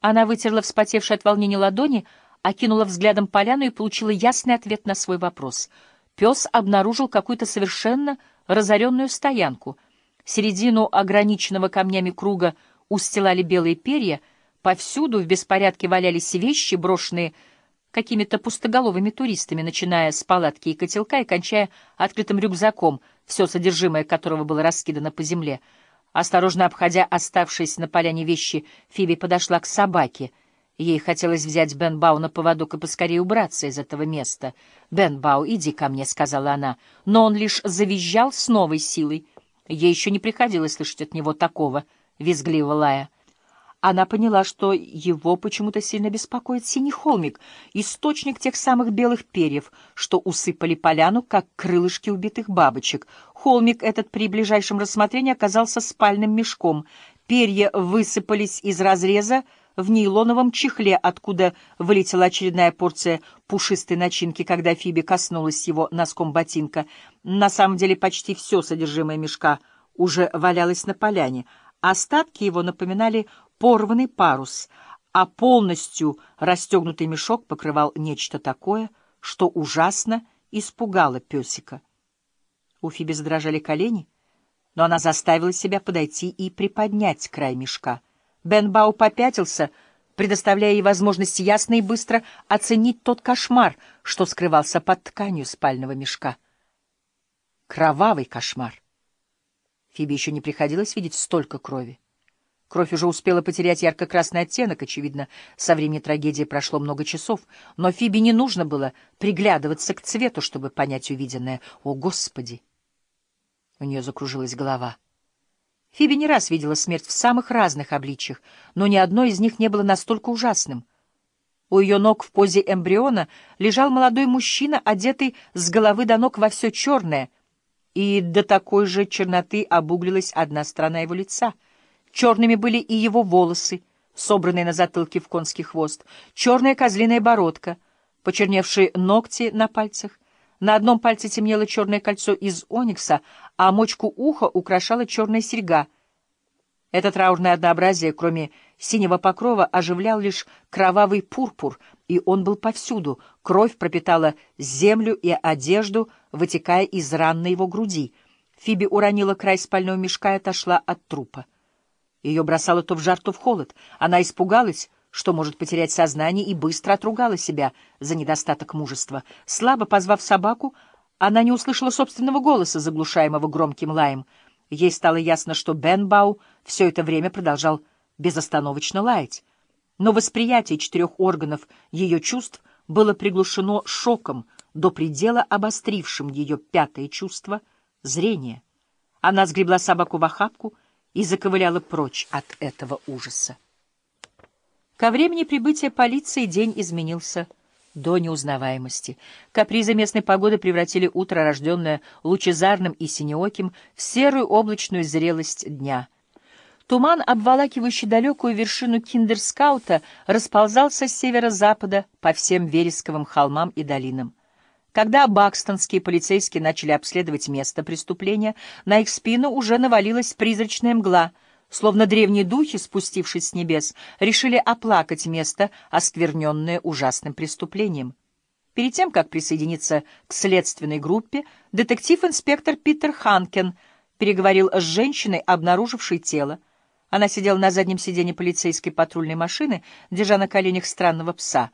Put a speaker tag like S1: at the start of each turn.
S1: Она вытерла вспотевшие от волнения ладони, окинула взглядом поляну и получила ясный ответ на свой вопрос. Пес обнаружил какую-то совершенно разоренную стоянку. Середину ограниченного камнями круга устилали белые перья, повсюду в беспорядке валялись вещи, брошенные какими-то пустоголовыми туристами, начиная с палатки и котелка и кончая открытым рюкзаком, все содержимое которого было раскидано по земле — Осторожно обходя оставшиеся на поляне вещи, Фиби подошла к собаке. Ей хотелось взять Бен Бау на поводок и поскорее убраться из этого места. «Бен Бау, иди ко мне», — сказала она. Но он лишь завизжал с новой силой. Ей еще не приходилось слышать от него такого визгливого лая. Она поняла, что его почему-то сильно беспокоит синий холмик, источник тех самых белых перьев, что усыпали поляну, как крылышки убитых бабочек. Холмик этот при ближайшем рассмотрении оказался спальным мешком. Перья высыпались из разреза в нейлоновом чехле, откуда вылетела очередная порция пушистой начинки, когда Фиби коснулась его носком ботинка. На самом деле почти все содержимое мешка уже валялось на поляне. Остатки его напоминали порванный парус, а полностью расстегнутый мешок покрывал нечто такое, что ужасно испугало песика. У Фиби задрожали колени, но она заставила себя подойти и приподнять край мешка. Бен Бау попятился, предоставляя ей возможность ясно и быстро оценить тот кошмар, что скрывался под тканью спального мешка. Кровавый кошмар. Фиби еще не приходилось видеть столько крови. Кровь уже успела потерять ярко-красный оттенок, очевидно, со времени трагедии прошло много часов, но Фиби не нужно было приглядываться к цвету, чтобы понять увиденное. О, Господи! У нее закружилась голова. Фиби не раз видела смерть в самых разных обличьях, но ни одно из них не было настолько ужасным. У ее ног в позе эмбриона лежал молодой мужчина, одетый с головы до ног во все черное, и до такой же черноты обуглилась одна сторона его лица — Черными были и его волосы, собранные на затылке в конский хвост, черная козлиная бородка, почерневшие ногти на пальцах. На одном пальце темнело черное кольцо из оникса, а мочку уха украшала черная серьга. Это траурное однообразие, кроме синего покрова, оживлял лишь кровавый пурпур, и он был повсюду. Кровь пропитала землю и одежду, вытекая из ран на его груди. Фиби уронила край спального мешка и отошла от трупа. Ее бросало то в жар, то в холод. Она испугалась, что может потерять сознание, и быстро отругала себя за недостаток мужества. Слабо позвав собаку, она не услышала собственного голоса, заглушаемого громким лаем. Ей стало ясно, что Бенбау все это время продолжал безостановочно лаять. Но восприятие четырех органов ее чувств было приглушено шоком, до предела обострившим ее пятое чувство — зрение. Она сгребла собаку в охапку — и заковыляла прочь от этого ужаса. Ко времени прибытия полиции день изменился до неузнаваемости. Капризы местной погоды превратили утро, рожденное лучезарным и синеоким, в серую облачную зрелость дня. Туман, обволакивающий далекую вершину Киндерскаута, расползался с северо-запада по всем вересковым холмам и долинам. Когда бакстонские полицейские начали обследовать место преступления, на их спину уже навалилась призрачная мгла, словно древние духи, спустившись с небес, решили оплакать место, оскверненное ужасным преступлением. Перед тем, как присоединиться к следственной группе, детектив-инспектор Питер Ханкен переговорил с женщиной, обнаружившей тело. Она сидела на заднем сиденье полицейской патрульной машины, держа на коленях странного пса.